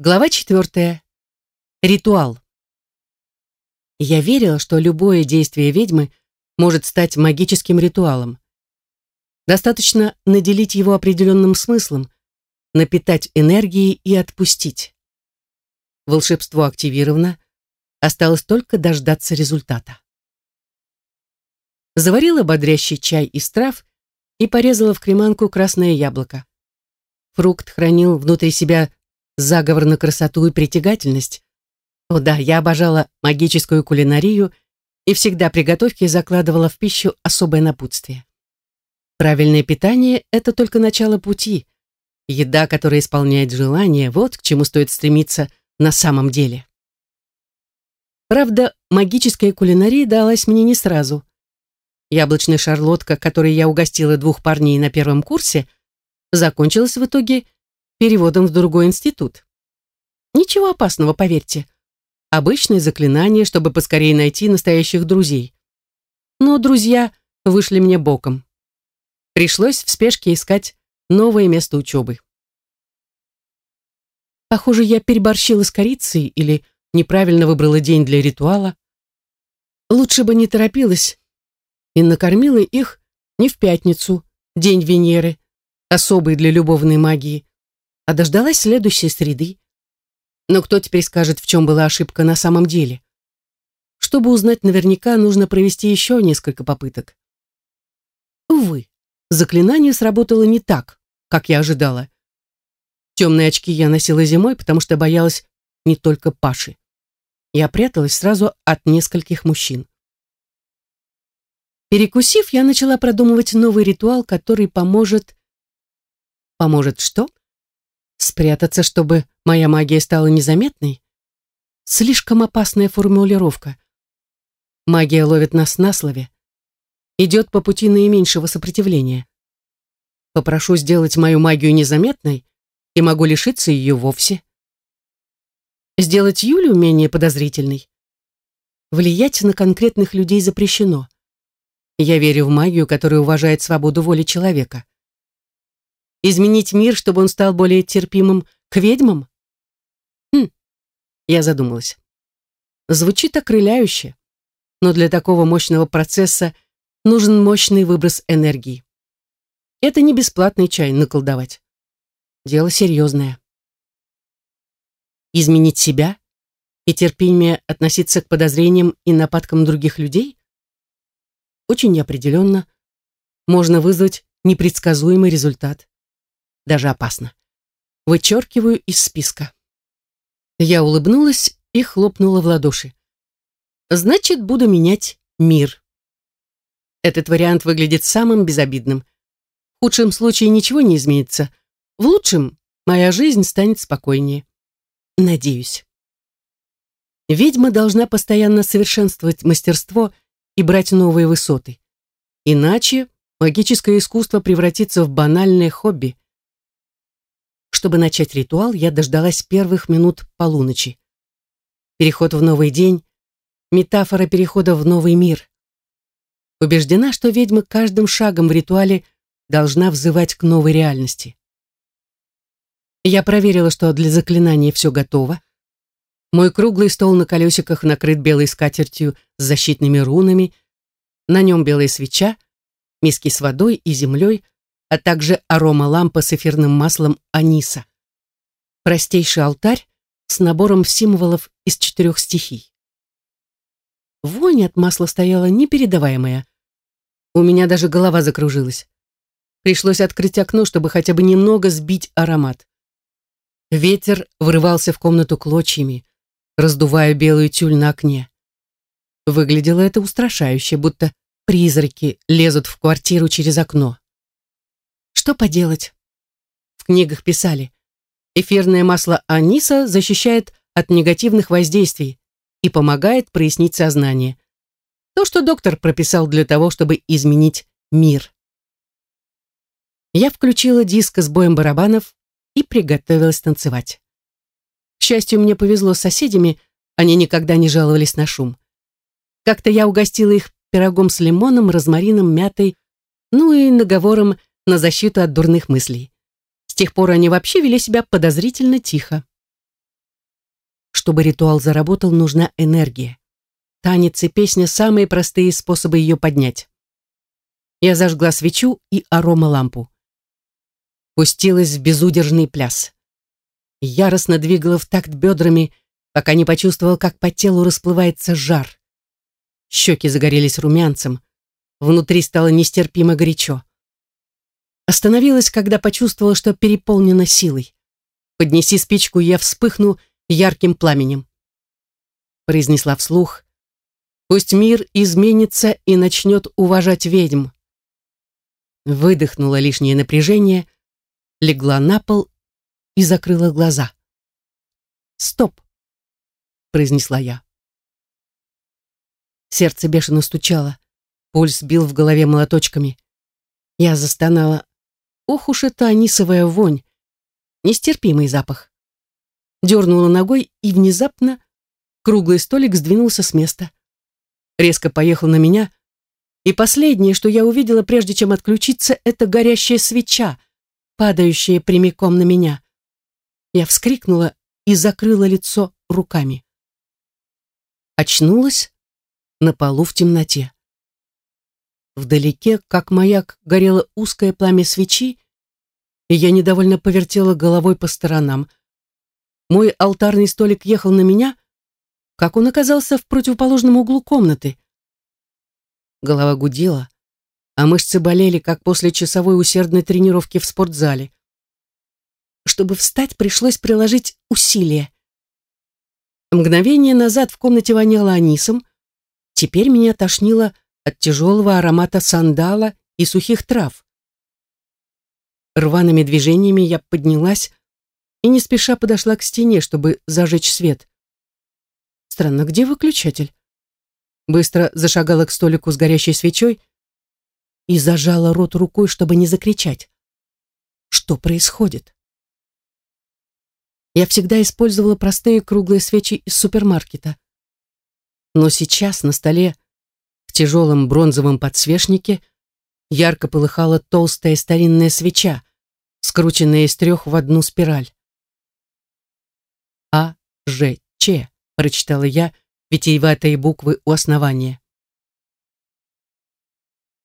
Глава четвертая. Ритуал. Я верила, что любое действие ведьмы может стать магическим ритуалом. Достаточно наделить его определенным смыслом, напитать энергией и отпустить. Волшебство активировано, осталось только дождаться результата. Заварила бодрящий чай из трав и порезала в креманку красное яблоко. Фрукт хранил внутри себя заговор на красоту и притягательность. О да, я обожала магическую кулинарию и всегда при готовке закладывала в пищу особое напутствие. Правильное питание – это только начало пути. Еда, которая исполняет желание, вот к чему стоит стремиться на самом деле. Правда, магическая кулинария далась мне не сразу. Яблочная шарлотка, которой я угостила двух парней на первом курсе, закончилась в итоге переводом в другой институт. Ничего опасного, поверьте. Обычное заклинание, чтобы поскорее найти настоящих друзей. Но друзья вышли мне боком. Пришлось в спешке искать новое место учебы. Похоже, я переборщила с корицей или неправильно выбрала день для ритуала. Лучше бы не торопилась и накормила их не в пятницу, день Венеры, особый для любовной магии, а дождалась следующей среды. Но кто теперь скажет, в чем была ошибка на самом деле? Чтобы узнать наверняка, нужно провести еще несколько попыток. Увы, заклинание сработало не так, как я ожидала. Темные очки я носила зимой, потому что боялась не только Паши. Я пряталась сразу от нескольких мужчин. Перекусив, я начала продумывать новый ритуал, который поможет... Поможет что? Спрятаться, чтобы моя магия стала незаметной? Слишком опасная формулировка. Магия ловит нас на слове. Идет по пути наименьшего сопротивления. Попрошу сделать мою магию незаметной, и могу лишиться ее вовсе. Сделать Юлю менее подозрительной. Влиять на конкретных людей запрещено. Я верю в магию, которая уважает свободу воли человека. Изменить мир, чтобы он стал более терпимым к ведьмам? Хм, я задумалась. Звучит окрыляюще, но для такого мощного процесса нужен мощный выброс энергии. Это не бесплатный чай наколдовать. Дело серьезное. Изменить себя и терпимее относиться к подозрениям и нападкам других людей? Очень неопределенно. Можно вызвать непредсказуемый результат даже опасно. Вычеркиваю из списка. Я улыбнулась и хлопнула в ладоши. Значит, буду менять мир. Этот вариант выглядит самым безобидным. В худшем случае ничего не изменится. В лучшем моя жизнь станет спокойнее. Надеюсь. Ведьма должна постоянно совершенствовать мастерство и брать новые высоты. Иначе магическое искусство превратится в банальное хобби. Чтобы начать ритуал, я дождалась первых минут полуночи. Переход в новый день — метафора перехода в новый мир. Убеждена, что ведьма каждым шагом в ритуале должна взывать к новой реальности. Я проверила, что для заклинания все готово. Мой круглый стол на колесиках накрыт белой скатертью с защитными рунами, на нем белая свеча, миски с водой и землей — а также аромалампа с эфирным маслом аниса. Простейший алтарь с набором символов из четырех стихий. Вонь от масла стояла непередаваемая. У меня даже голова закружилась. Пришлось открыть окно, чтобы хотя бы немного сбить аромат. Ветер врывался в комнату клочьями, раздувая белую тюль на окне. Выглядело это устрашающе, будто призраки лезут в квартиру через окно. Что поделать? В книгах писали, эфирное масло аниса защищает от негативных воздействий и помогает прояснить сознание. То, что доктор прописал для того, чтобы изменить мир. Я включила диск с боем барабанов и приготовилась танцевать. К счастью, мне повезло с соседями, они никогда не жаловались на шум. Как-то я угостила их пирогом с лимоном, розмарином, мятой, ну и наговором на защиту от дурных мыслей. С тех пор они вообще вели себя подозрительно тихо. чтобы ритуал заработал, нужна энергия. Танец и песня – самые простые способы ее поднять. Я зажгла свечу и аромалампу. Пустилась в безудержный пляс. Яростно двигала в такт бедрами, пока не почувствовал, как по телу расплывается жар. Щеки загорелись румянцем, внутри стало нестерпимо горячо. Остановилась, когда почувствовала, что переполнена силой. Поднеси спичку, я вспыхну ярким пламенем. Произнесла вслух. Пусть мир изменится и начнет уважать ведьм. Выдохнула лишнее напряжение, легла на пол и закрыла глаза. «Стоп!» — произнесла я. Сердце бешено стучало, пульс бил в голове молоточками. Я застонала. Ох уж эта анисовая вонь! Нестерпимый запах. Дернула ногой, и внезапно круглый столик сдвинулся с места. Резко поехал на меня, и последнее, что я увидела, прежде чем отключиться, это горящая свеча, падающая прямиком на меня. Я вскрикнула и закрыла лицо руками. Очнулась на полу в темноте. Вдалеке, как маяк, горело узкое пламя свечи, и я недовольно повертела головой по сторонам. Мой алтарный столик ехал на меня, как он оказался в противоположном углу комнаты. Голова гудела, а мышцы болели, как после часовой усердной тренировки в спортзале. Чтобы встать, пришлось приложить усилия. Мгновение назад в комнате воняло анисом, теперь меня тошнило от тяжелого аромата сандала и сухих трав. Рваными движениями я поднялась и не спеша подошла к стене, чтобы зажечь свет. Странно, где выключатель? Быстро зашагала к столику с горящей свечой и зажала рот рукой, чтобы не закричать. Что происходит? Я всегда использовала простые круглые свечи из супермаркета. Но сейчас на столе, тяжелом бронзовом подсвечнике, ярко полыхала толстая старинная свеча, скрученная из трех в одну спираль. А, Ж, Ч, прочитала я витиеватые буквы у основания.